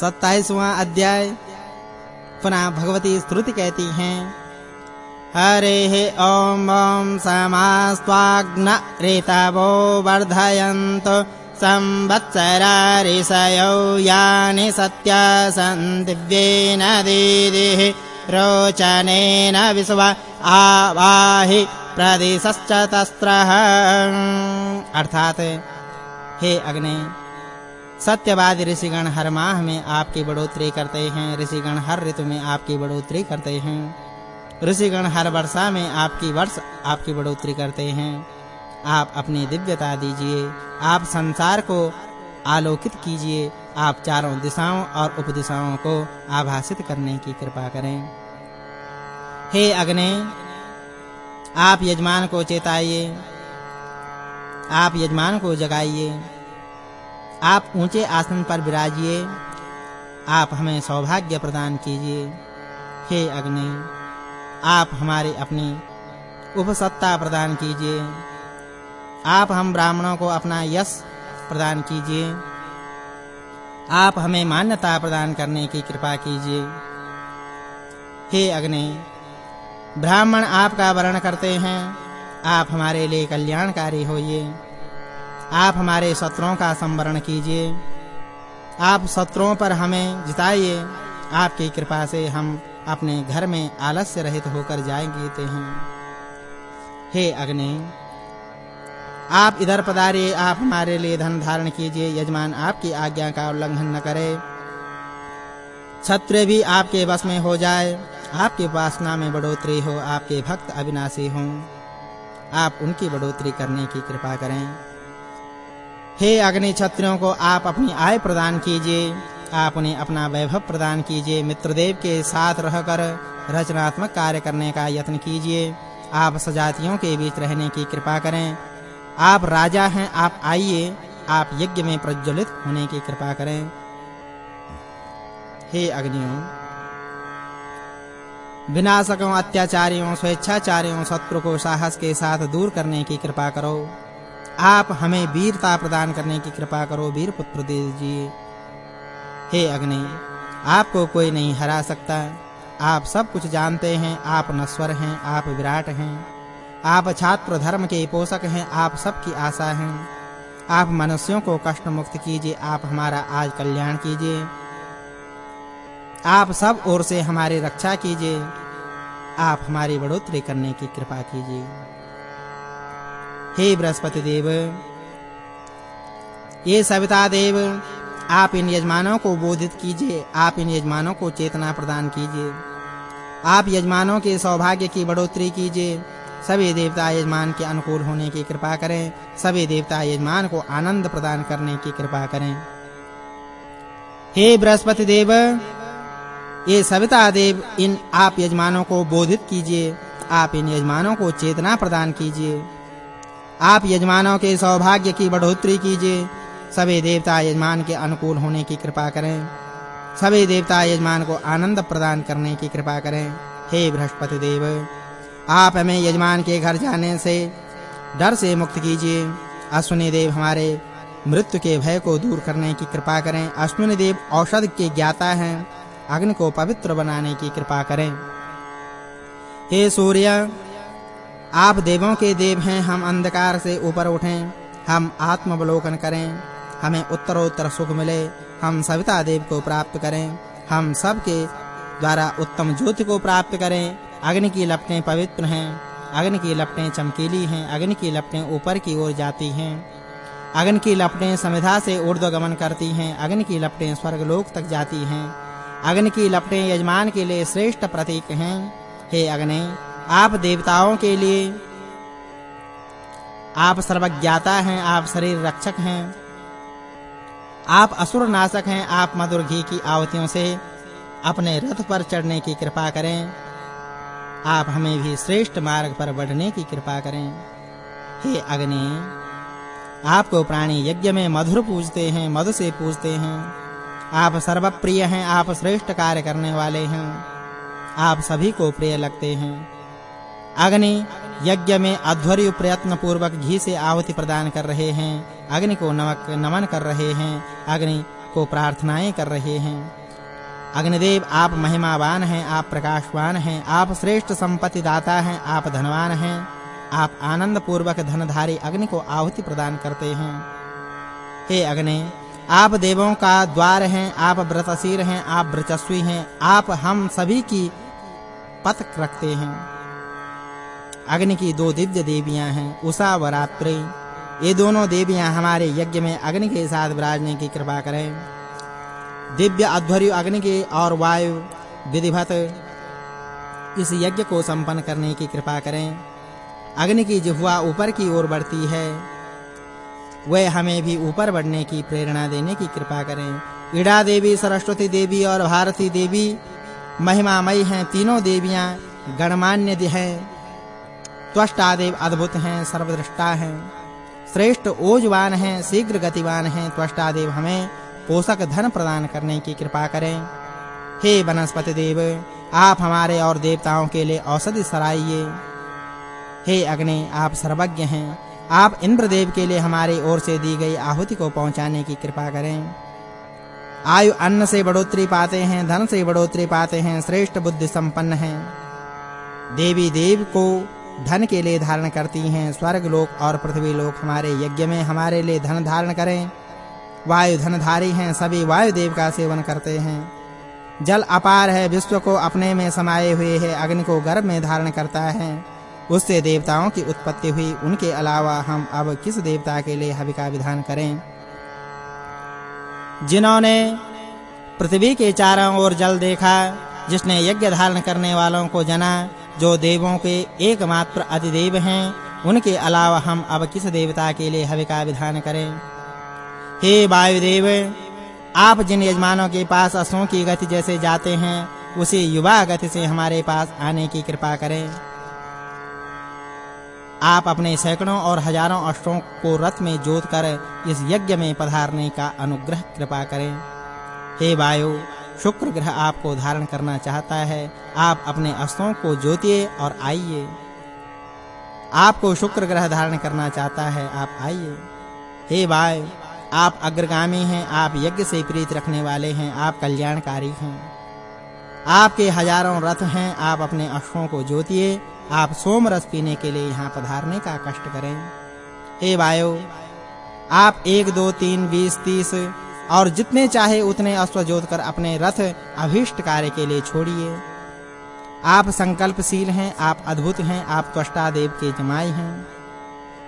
27वां अध्याय। पुनः भगवती स्तुति कहती हैं, हरे ॐ ॐ समास्त्वाग्न ऋतवो वर्धयन्तु, संवत्सरारिषयो यानि सत्या सन्दिव्येन दीदिः, रोचनेन विश्व आवाहि प्रदिशश्च तस्त्रः। अर्थात हे अग्नि सत्यवादी ऋषिगण हर माह में आपकी बढ़ोतरी करते हैं। ऋषिगण हर ऋतु में आपकी बढ़ोतरी करते हैं। ऋषिगण हर वर्षा में आपकी वर्ष आपकी बढ़ोतरी करते हैं। आप अपनी दिव्यता दीजिए। आप संसार को आलोकित कीजिए। आप चारों दिशाओं और उपदिशाओं को आभासित करने की कृपा करें। हे अग्नि, आप यजमान को चेताइए। आप यजमान को जगाइए। आप ऊँचे आसन पर विराजिए। आप हमें सौभाग्य प्रदान कीजिए। हे अग्नि, आप हमारी अपनी उपसत्ता प्रदान कीजिए। आप हम ब्राह्मणों को अपना यश प्रदान कीजिए। आप हमें मान्यता प्रदान करने की कृपा कीजिए। हे अग्नि, ब्राह्मण आपका वर्ण करते हैं। आप हमारे लिए कल्याणकारी होइए। आप हमारे शत्रुओं का संवरण कीजिए। आप शत्रुओं पर हमें जिताइए। आपकी कृपा से हम अपने घर में आलस्य रहित होकर जाएँगे ते हैं। हे अग्नि, आप इधर पधारिए, आप हमारे लिए धन धारण कीजिए, यजमान आपकी आज्ञा का उल्लंघन न करे। छत्र भी आपके बस में हो जाए, आपकी उपासना में बढ़ोतरी हो, आपके भक्त अविनाशी हों। आप उनकी बढ़ोतरी करने की कृपा करें। हे अग्नि क्षत्रियों को आप अपनी आय प्रदान कीजिए। आप उन्हें अपना वैभव प्रदान कीजिए। मित्रदेव के साथ रहकर रचनात्मक कार्य करने का यत्न कीजिए। आप सजातियों के बीच रहने की कृपा करें। आप राजा हैं, आप आइए। आप यज्ञ में प्रज्वलित होने की कृपा करें। हे अग्नियों, विनाशकों, अत्याचारियों, स्वेच्छाचारियों शत्रु को साहस के साथ दूर करने की कृपा करो। आप हमें वीरता प्रदान करने की कृपा करो, वीर पुत्र दे दीजिए। हे अग्नि, आपको कोई नहीं हरा सकता। आप सब कुछ जानते हैं, आप नश्वर हैं, आप विराट हैं। आप छात्र धर्म के पोषक हैं, आप सबकी आशा हैं। आप मनुष्यों को कष्ट मुक्त कीजिए, आप हमारा आज कल्याण कीजिए। आप सब ओर से हमारी रक्षा कीजिए। आप हमारी बढ़ोतरी करने की कृपा कीजिए। हे बृहस्पति देव ये सविता देव आप इन यजमानों को बोधित कीजिए, आप इन यजमानों को चेतना प्रदान कीजिए। आप यजमानों के सौभाग्य की बढ़ोतरी कीजिए। सभी देवता यजमान के अनुकूल होने की कृपा करें। सभी देवता यजमान को आनंद प्रदान करने की कृपा करें। हे बृहस्पति देव ये सविता देव इन आप यजमानों को बोधित कीजिए। आप इन यजमानों को चेतना प्रदान कीजिए। आप यजमानों के सौभाग्य की बढ़ोतरी कीजिए। सभी देवता यजमान के अनुकूल होने की कृपा करें। सभी देवता यजमान को आनंद प्रदान करने की कृपा करें। हे बृहस्पति देव, आप हमें यजमान के घर जाने से डर से मुक्त कीजिए। अश्विनी देव हमारे मृत्यु के भय को दूर करने की कृपा करें। अश्विनी देव औषध के ज्ञाता हैं, अग्नि को पवित्र बनाने की कृपा करें। हे सूर्य आप देवों के देव हैं, हम अंधकार से ऊपर उठें, हम आत्मावलोकन करें, हमें उत्तरोत्तर सुख मिले, हम सविता देव को प्राप्त करें, हम सब के द्वारा उत्तम ज्योति को प्राप्त करें। अग्नि की लपटें पवित्र हैं, अग्नि की लपटें चमकीली हैं, अग्नि की लपटें ऊपर की ओर जाती हैं। अग्नि की लपटें समिधा से ऊर्ध्वगमन करती हैं, अग्नि की लपटें स्वर्गलोक तक जाती हैं। अग्नि की लपटें यजमान के लिए श्रेष्ठ प्रतीक हैं। हे अग्नि आप देवताओं के लिए। आप सर्वज्ञाता हैं, आप शरीर रक्षक हैं। आप असुर नाशक हैं, आप मधुर घी की आवतियों से अपने रथ पर चढ़ने की कृपा करें। आप हमें भी श्रेष्ठ मार्ग पर बढ़ने की कृपा करें। हे अग्नि, आपको प्राणी यज्ञ में मधुर पूजते हैं, मधु से पूजते हैं। आप सर्वप्रिय हैं, आप श्रेष्ठ कार्य करने वाले हैं। आप सभी को प्रिय लगते हैं। अग्नि यज्ञ में अध्वर्य प्रयत्न पूर्वक घी से आहुति प्रदान कर रहे हैं। अग्नि को नमक नमन कर रहे हैं। अग्नि को प्रार्थनाएँ कर रहे हैं। अग्निदेव, आप महिमावान हैं, आप प्रकाशवान हैं, आप श्रेष्ठ संपत्ति दाता हैं, आप धनवान हैं। आप आनंद पूर्वक धनधारी अग्नि को आहुति प्रदान करते हैं। हे अग्नि, आप देवों का द्वार हैं, आप व्रतशीर हैं, आप व्रचस्वी हैं, आप हम सभी की पथ रखते हैं। अग्नि की दो दिव्य देवियाँ हैं। उषा व रात्रि। ये दोनों देवियाँ हमारे यज्ञ में अग्नि के साथ विराजने की कृपा करें। दिव्य अध्वर्यु अग्नि के और वायु विधिवत इस यज्ञ को संपन्न करने की कृपा करें। अग्नि की जिह्वा ऊपर की ओर बढ़ती है, वह हमें भी ऊपर बढ़ने की प्रेरणा देने की कृपा करें। ईड़ा देवी, सरस्वती देवी और भारती देवी, महिमामयी हैं। तीनों देवियाँ गणमान्य हैं। त्वष्टा देव अद्भुत हैं सर्वदृष्टा हैं। श्रेष्ठ ओजवान हैं, शीघ्र गतिवान हैं त्वष्टा देव हमें पोषक धन प्रदान करने की कृपा करें। हे वनस्पति देव, आप हमारे और देवताओं के लिए औषधि सराइए। हे अग्नि, आप सर्वज्ञ हैं। आप इंद्रदेव के लिए हमारी ओर से दी गई आहुति को पहुँचाने की कृपा करें। आयु अन्न से बढ़ोतरी पाते हैं, धन से बढ़ोतरी पाते हैं, श्रेष्ठ बुद्धि संपन्न हैं। देवी देव को धन के लिए धारण करती हैं, स्वर्ग लोक और पृथ्वी लोक हमारे यज्ञ में हमारे लिए धन धारण करें। वायु धनधारी हैं, सभी वायु देव का सेवन करते हैं। जल अपार है, विश्व को अपने में समाये हुए है, अग्नि को गर्भ में धारण करता है। उससे देवताओं की उत्पत्ति हुई, उनके अलावा हम अब किस देवता के लिए हवि का विधान करें? जिन्होंने पृथ्वी के चारों ओर जल देखा, जिसने यज्ञ धारण करने वालों को जना जो देवों के एकमात्र अधिदेव हैं, उनके अलावा हम अब किस देवता के लिए हवि का विधान करें? हे वायुदेव, आप जिन यजमानों के पास असों की गति जैसे जाते हैं, उसी युवा गति से हमारे पास आने की कृपा करें। आप अपने सैकड़ों और हज़ारों अश्वों को रथ में जोत कर इस यज्ञ में पधारने का अनुग्रह कृपा करें। हे वायु शुक्र ग्रह आपको धारण करना चाहता है। आप अपने अश्वों को जोतिए और आइए। आपको शुक्र ग्रह धारण करना चाहता है, आप आइए। हे वायु आप अग्रगामी हैं, आप यज्ञ से प्रीत रखने वाले हैं, आप कल्याणकारी हैं। आपके हज़ारों रथ हैं, आप अपने अश्वों को जोतिए। आप सोम रस पीने के लिए यहाँ पधारने का कष्ट करें। हे वायु आप एक, दो, तीन, बीस, तीस और जितने चाहे उतने अश्व जोतकर अपने रथ अभीष्ट कार्य के लिए छोड़िए। आप संकल्पशील हैं, आप अद्भुत हैं, आप त्वष्टा देव के जमाई हैं।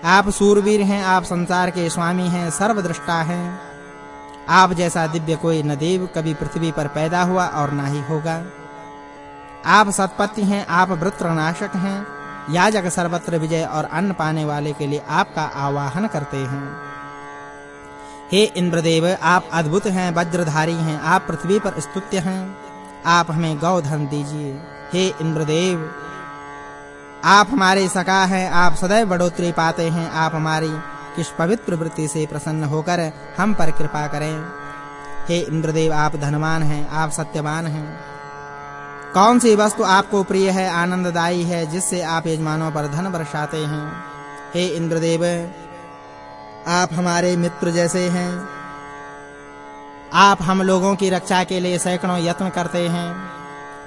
आप सूरवीर हैं, आप संसार के स्वामी हैं, सर्वदृष्टा हैं। आप जैसा दिव्य कोई न देव कभी पृथ्वी पर पैदा हुआ और ना ही होगा। आप सतपति हैं, आप वृत्रनाशक हैं। याजक सर्वत्र विजय और अन्न पाने वाले के लिए आपका आवाहन करते हैं। हे इंद्रदेव, आप अद्भुत हैं, वज्रधारी हैं, आप पृथ्वी पर स्तुत्य हैं। आप हमें गौधन दीजिए। हे इंद्रदेव, आप हमारे सखा हैं, आप सदैव बढ़ोतरी पाते हैं, आप हमारी किस पवित्र वृत्ति से प्रसन्न होकर हम पर कृपा करें। हे इंद्रदेव, आप धनवान हैं, आप सत्यवान हैं। कौन सी वस्तु आपको प्रिय है, आनंददायी है, जिससे आप यजमानों पर धन बरसाते हैं? हे इंद्रदेव आप हमारे मित्र जैसे हैं। आप हम लोगों की रक्षा के लिए सैकड़ों यत्न करते हैं।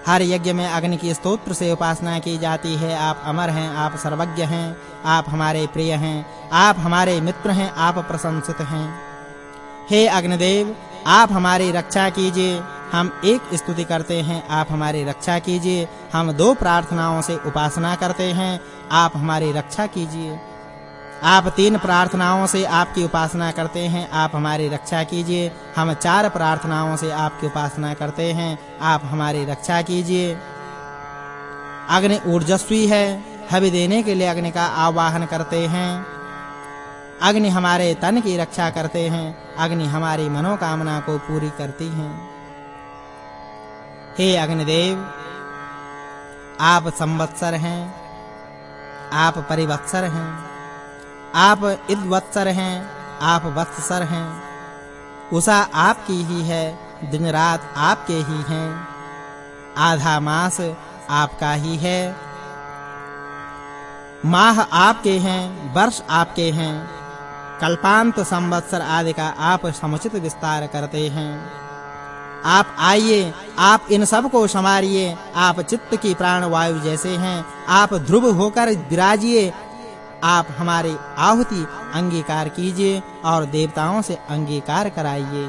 हर यज्ञ में अग्नि की स्तोत्र से उपासना की जाती है। आप अमर हैं, आप सर्वज्ञ हैं, आप हमारे प्रिय हैं, आप हमारे मित्र हैं, आप प्रशंसित हैं। हे अग्निदेव, आप हमारी रक्षा कीजिए, हम एक स्तुति करते हैं। आप हमारी रक्षा कीजिए, हम दो प्रार्थनाओं से उपासना करते हैं। आप हमारी रक्षा कीजिए। आप तीन प्रार्थनाओं से आपकी उपासना करते हैं। आप हमारी रक्षा कीजिए। हम चार प्रार्थनाओं से आपकी उपासना करते हैं। आप हमारी रक्षा कीजिए। अग्नि ऊर्जस्वी है। हवि देने के लिए अग्नि का आवाहन करते हैं। अग्नि हमारे तन की रक्षा करते हैं। अग्नि हमारी मनोकामना को पूरी करती है। हे अग्निदेव, आप संवत्सर हैं। आप परिवत्सर हैं। आप इदवत्सर हैं, आप वत्सर हैं। उषा आपकी ही है, दिन रात आपके ही हैं। आधा मास आपका ही है। माह आपके हैं, वर्ष आपके हैं। कल्पांत संवत्सर आदि का आप समुचित विस्तार करते हैं। आप आइए, आप इन सबको समारिए आप चित्त की प्राण वायु जैसे हैं। आप ध्रुव होकर विराजिए। आप हमारी आहुति अंगीकार कीजिए और देवताओं से अंगीकार कराइए।